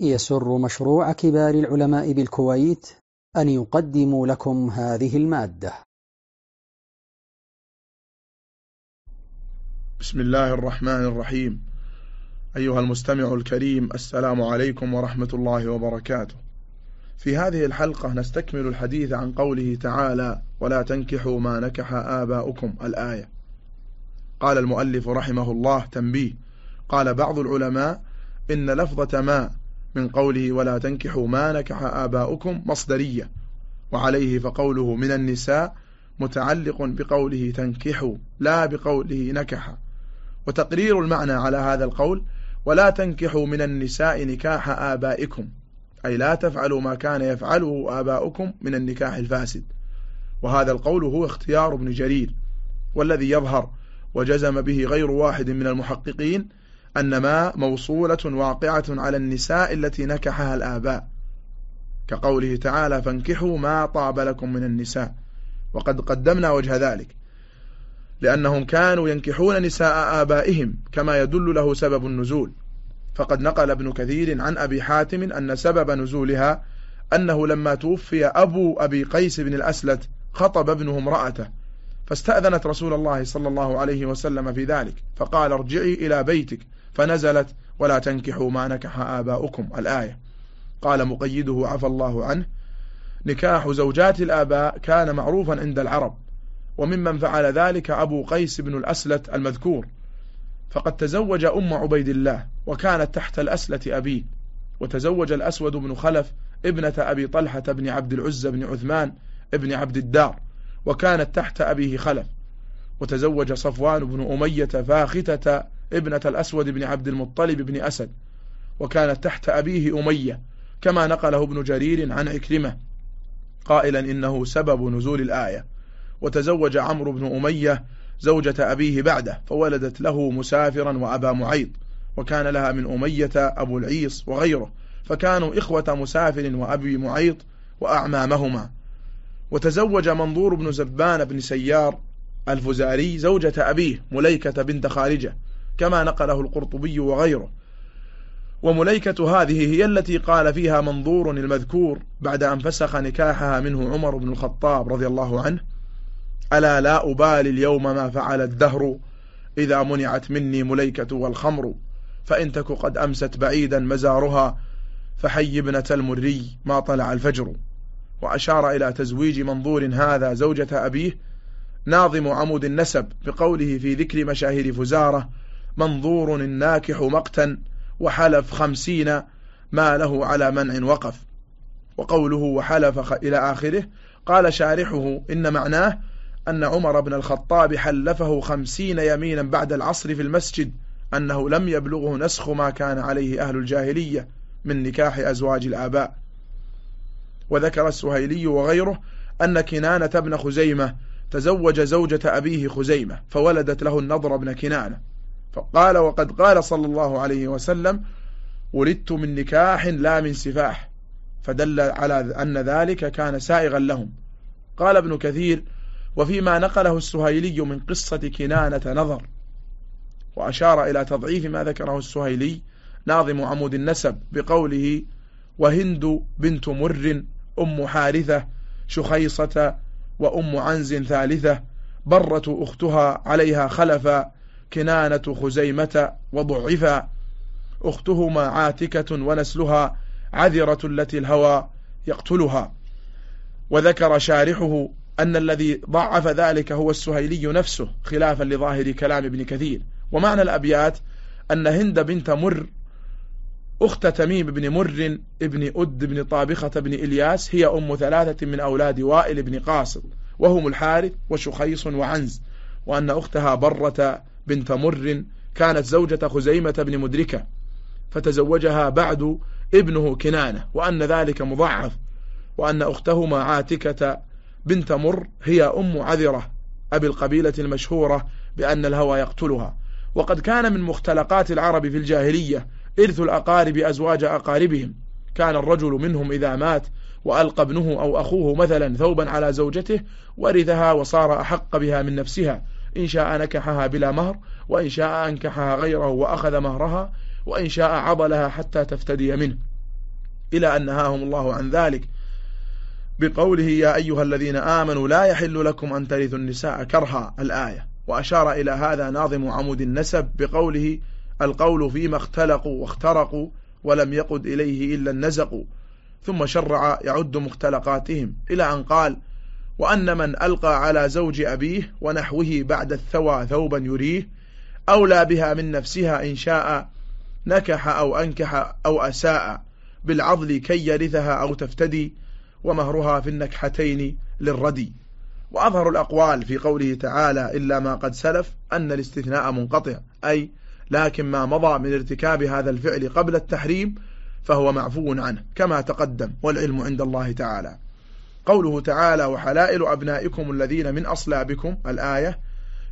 يسر مشروع كبار العلماء بالكويت أن يقدم لكم هذه المادة. بسم الله الرحمن الرحيم. أيها المستمع الكريم السلام عليكم ورحمة الله وبركاته. في هذه الحلقة نستكمل الحديث عن قوله تعالى ولا تنكحوا ما نكح آباؤكم الآية. قال المؤلف رحمه الله تنبيه. قال بعض العلماء إن لفظة ما من قوله ولا تنكحوا ما نكح آباؤكم مصدرية وعليه فقوله من النساء متعلق بقوله تنكحوا لا بقوله نكح. وتقرير المعنى على هذا القول ولا تنكحوا من النساء نكاح آبائكم أي لا تفعلوا ما كان يفعله آباؤكم من النكاح الفاسد. وهذا القول هو اختيار ابن جرير والذي يظهر وجزم به غير واحد من المحققين أن ما موصولة واقعة على النساء التي نكحها الآباء. كقوله تعالى فانكحوا ما طاب لكم من النساء. وقد قدمنا وجه ذلك. لأنهم كانوا ينكحون نساء آبائهم كما يدل له سبب النزول. فقد نقل ابن كثير عن أبي حاتم أن سبب نزولها أنه لما توفي أبو أبي قيس بن الأسلت خطب ابنه امرأته فاستأذنت رسول الله صلى الله عليه وسلم في ذلك فقال ارجعي إلى بيتك. فنزلت ولا تنكحوا ما نكح آباؤكم. الآية. قال مقيده عفى الله عنه نكاح زوجات الآباء كان معروفا عند العرب وممن فعل ذلك أبو قيس بن الأسلة المذكور. فقد تزوج أم عبيد الله وكانت تحت الأسلة أبيه وتزوج الأسود بن خلف ابنة أبي طلحة بن عبد العزة بن عثمان ابن عبد الدار وكانت تحت أبيه خلف. وتزوج صفوان بن أمية فاختة ابنة الأسود بن عبد المطلب بن أسد وكانت تحت أبيه أمية كما نقله ابن جرير عن عكرمة قائلا إنه سبب نزول الآية. وتزوج عمرو بن أمية زوجة أبيه بعده فولدت له مسافرا وأبا معيط وكان لها من أمية أبو العيص وغيره فكانوا إخوة مسافر وأبي معيط وأعمامهما. وتزوج منظور بن زبان بن سيار الفزاري زوجة أبيه مليكة بنت خارجة كما نقله القرطبي وغيره. ومليكة هذه هي التي قال فيها منظور المذكور بعد أن فسخ نكاحها منه عمر بن الخطاب رضي الله عنه. ألا لا أبالي اليوم ما فعل الدهر إذا منعت مني مليكة والخمر فإن تك قد أمست بعيدا مزارها فحي ابنة المري ما طلع الفجر. وأشار إلى تزويج منظور هذا زوجة أبيه ناظم عمود النسب بقوله في ذكر مشاهير فزارة منظور الناكح مقتا وحلف خمسين ما له على منع وقف. وقوله وحلف إلى آخره قال شارحه إن معناه أن عمر بن الخطاب حلفه خمسين يمينا بعد العصر في المسجد أنه لم يبلغه نسخ ما كان عليه أهل الجاهلية من نكاح أزواج الآباء. وذكر السهيلي وغيره أن كنانة بن خزيمة تزوج زوجة أبيه خزيمة فولدت له النضر بن كنانة. فقال وقد قال صلى الله عليه وسلم ولدت من نكاح لا من سفاح فدل على أن ذلك كان سائغا لهم. قال ابن كثير وفيما نقله السهيلي من قصة كنانة نظر وأشار إلى تضعيف ما ذكره السهيلي ناظم عمود النسب بقوله وهند بنت مر أم حارثة شخيصة وأم عنز ثالثة برة أختها عليها خلفا كنانة خزيمة وضعفا أختهما عاتكة ونسلها عذرة التي الهوى يقتلها. وذكر شارحه أن الذي ضعف ذلك هو السهيلي نفسه خلافا لظاهر كلام ابن كثير. ومعنى الأبيات أن هند بنت مر أخت تميم بن مر ابن أد بن طابخة بن إلياس هي أم ثلاثة من أولاد وائل بن قاصد وهم الحارث وشخيص وعنز وأن أختها برة بنت مر كانت زوجة خزيمة بن مدركة فتزوجها بعد ابنه كنانة وأن ذلك مضعف وأن أختهما عاتكة بنت مر هي أم عذرة أبي القبيلة المشهورة بأن الهوى يقتلها. وقد كان من مختلقات العرب في الجاهلية إرث الأقارب أزواج أقاربهم. كان الرجل منهم إذا مات وألقى ابنه أو أخوه مثلا ثوبا على زوجته ورثها وصار أحق بها من نفسها. إن شاء نكحها بلا مهر وإن شاء أنكحها غيره وأخذ مهرها وإن شاء عضلها حتى تفتدي منه. إلى أن نهاهم الله عن ذلك. بقوله يا أيها الذين آمنوا لا يحل لكم أن ترثوا النساء كرها الآية. وأشار إلى هذا ناظم عمود النسب بقوله القول فيما اختلقوا واخترقوا ولم يقد إليه إلا النزق. ثم شرع يعد مختلقاتهم إلى أن قال وأن من ألقى على زوج أبيه ونحوه بعد الثوى ثوبا يريه أولى بها من نفسها إن شاء نكح أو أنكح أو أساء بالعضل كي يرثها أو تفتدي ومهرها في النكحتين للردي. وأظهر الأقوال في قوله تعالى إلا ما قد سلف أن الاستثناء منقطع أي لكن ما مضى من ارتكاب هذا الفعل قبل التحريم فهو معفو عنه كما تقدم والعلم عند الله تعالى. قوله تعالى وحلائل أبنائكم الذين من أصلابكم الآية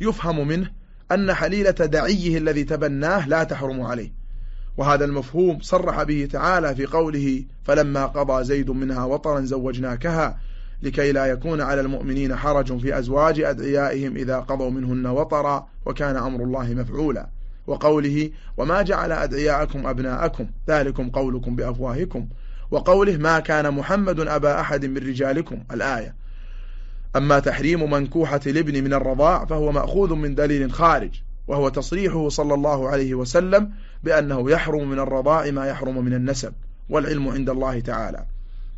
يفهم منه أن حليلة دعيه الذي تبناه لا تحرم عليه. وهذا المفهوم صرح به تعالى في قوله فلما قضى زيد منها وطرا زوجناكها لكي لا يكون على المؤمنين حرج في أزواج أدعيائهم إذا قضوا منهن وطرا وكان أمر الله مفعولا وقوله وما جعل أدعياءكم أبناءكم ذلكم قولكم بأفواهكم. وقوله ما كان محمد أبا أحد من رجالكم الآية. أما تحريم منكوحة الابن من الرضاع فهو مأخوذ من دليل خارج وهو تصريحه صلى الله عليه وسلم بأنه يحرم من الرضاع ما يحرم من النسب والعلم عند الله تعالى.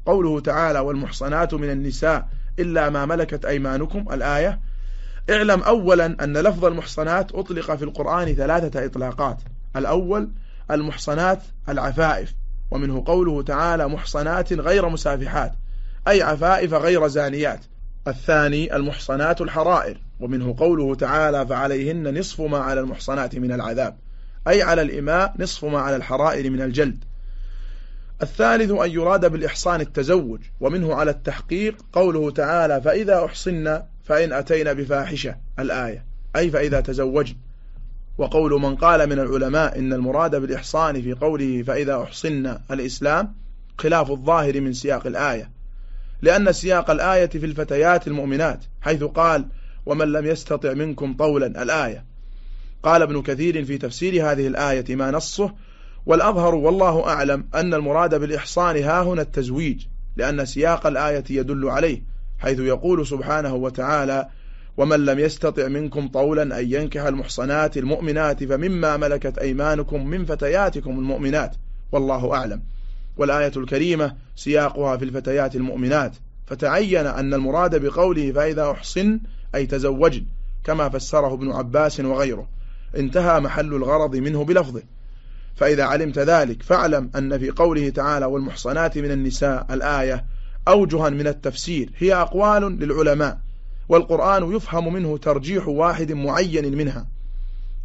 قوله تعالى والمحصنات من النساء إلا ما ملكت أيمانكم الآية. اعلم أولا أن لفظ المحصنات أطلق في القرآن ثلاثة إطلاقات. الأول المحصنات العفائف. ومنه قوله تعالى محصنات غير مسافحات أي عفائف غير زانيات. الثاني المحصنات الحرائر ومنه قوله تعالى فعليهن نصف ما على المحصنات من العذاب أي على الإماء نصف ما على الحرائر من الجلد. الثالث أن يراد بالإحصان التزوج ومنه على التحقيق قوله تعالى فإذا أحصن فإن أتينا بفاحشة الآية أي فإذا تزوجن. وقول من قال من العلماء إن المراد بالإحصان في قوله فإذا أحصن الإسلام خلاف الظاهر من سياق الآية. لأن سياق الآية في الفتيات المؤمنات حيث قال ومن لم يستطع منكم طولا الآية. قال ابن كثير في تفسير هذه الآية ما نصه والأظهر والله أعلم أن المراد بالإحصان ها هنا التزويج لأن سياق الآية يدل عليه حيث يقول سبحانه وتعالى ومن لم يستطع منكم طولا أن ينكح المحصنات المؤمنات فمما ملكت أيمانكم من فتياتكم المؤمنات والله أعلم. والآية الكريمة سياقها في الفتيات المؤمنات فتعين أن المراد بقوله فإذا أحصن أي تزوجن كما فسره ابن عباس وغيره. انتهى محل الغرض منه بلفظه. فإذا علمت ذلك فاعلم أن في قوله تعالى والمحصنات من النساء الآية أوجها من التفسير هي أقوال للعلماء. والقرآن يفهم منه ترجيح واحد معين منها.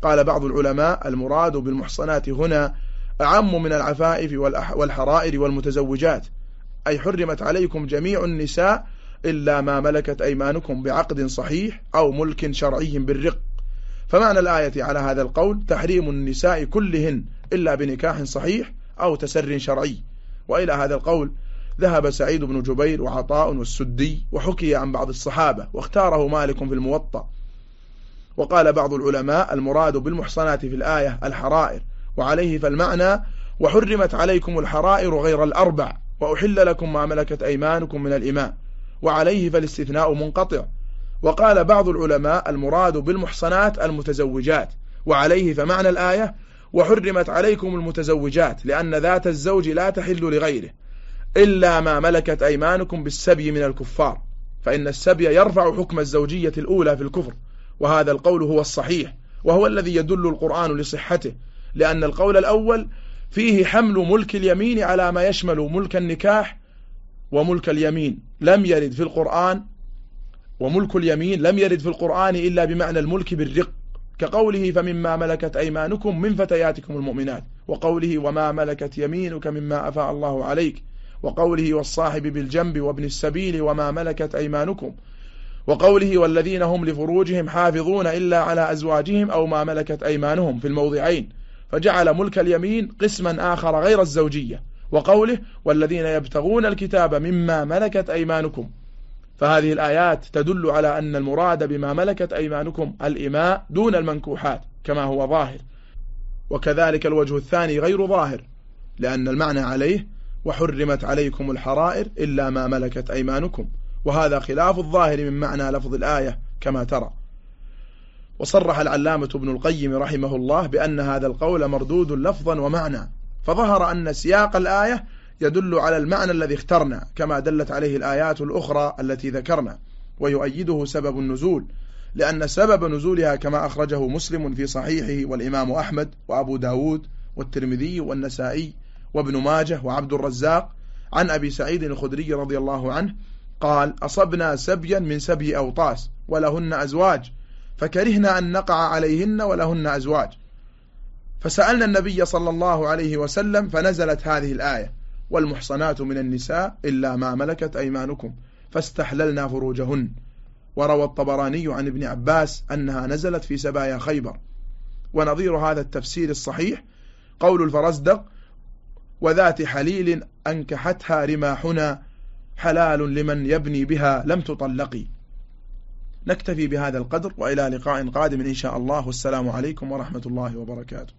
قال بعض العلماء المراد بالمحصنات هنا أعم من العفائف والحرائر والمتزوجات. أي حرمت عليكم جميع النساء إلا ما ملكت أيمانكم بعقد صحيح أو ملك شرعي بالرق. فمعنى الآية على هذا القول تحريم النساء كلهن إلا بنكاح صحيح أو تسر شرعي. وإلى هذا القول ذهب سعيد بن جبير وعطاء والسدي وحكي عن بعض الصحابة واختاره مالك في الموطأ. وقال بعض العلماء المراد بالمحصنات في الآية الحرائر وعليه فالمعنى وحرمت عليكم الحرائر غير الأربع وأحل لكم ما ملكت أيمانكم من الإماء وعليه فالاستثناء منقطع. وقال بعض العلماء المراد بالمحصنات المتزوجات وعليه فمعنى الآية وحرمت عليكم المتزوجات لأن ذات الزوج لا تحل لغيره. إلا ما ملكت أيمانكم بالسبي من الكفار. فإن السبي يرفع حكم الزوجية الأولى في الكفر وهذا القول هو الصحيح وهو الذي يدل القرآن لصحته لأن القول الأول فيه حمل ملك اليمين على ما يشمل ملك النكاح وملك اليمين. لم يرد في القرآن وملك اليمين لم يرد في القرآن إلا بمعنى الملك بالرق. كقوله فمما ملكت أيمانكم من فتياتكم المؤمنات وقوله وما ملكت يمينك مما أفاء الله عليك. وقوله والصاحب بالجنب وابن السبيل وما ملكت أيمانكم وقوله والذين هم لفروجهم حافظون إلا على أزواجهم أو ما ملكت أيمانهم في الموضعين فجعل ملك اليمين قسما آخر غير الزوجية وقوله والذين يبتغون الكتاب مما ملكت أيمانكم فهذه الآيات تدل على أن المراد بما ملكت أيمانكم الإماء دون المنكوحات كما هو ظاهر وكذلك الوجه الثاني غير ظاهر لأن المعنى عليه وحرمت عليكم الحرائر إلا ما ملكت أيمانكم. وهذا خلاف الظاهر من معنى لفظ الآية كما ترى. وصرح العلامة ابن القيم رحمه الله بأن هذا القول مردود لفظا ومعنى. فظهر أن سياق الآية يدل على المعنى الذي اخترنا كما دلت عليه الآيات الأخرى التي ذكرنا. ويؤيده سبب النزول لأن سبب نزولها كما أخرجه مسلم في صحيحه والإمام أحمد وأبو داود والترمذي والنسائي وابن ماجه وعبد الرزاق عن أبي سعيد الخدري رضي الله عنه قال أصبنا سبيا من سبي أوطاس ولهن أزواج فكرهنا أن نقع عليهن ولهن أزواج. فسألنا النبي صلى الله عليه وسلم فنزلت هذه الآية والمحصنات من النساء إلا ما ملكت أيمانكم فاستحللنا فروجهن. وروى الطبراني عن ابن عباس أنها نزلت في سبايا خيبر. ونظير هذا التفسير الصحيح قول الفرزدق وذات حليل أنكحتها رماحنا حلال لمن يبني بها لم تطلقي. نكتفي بهذا القدر وإلى لقاء قادم إن شاء الله. والسلام عليكم ورحمة الله وبركاته.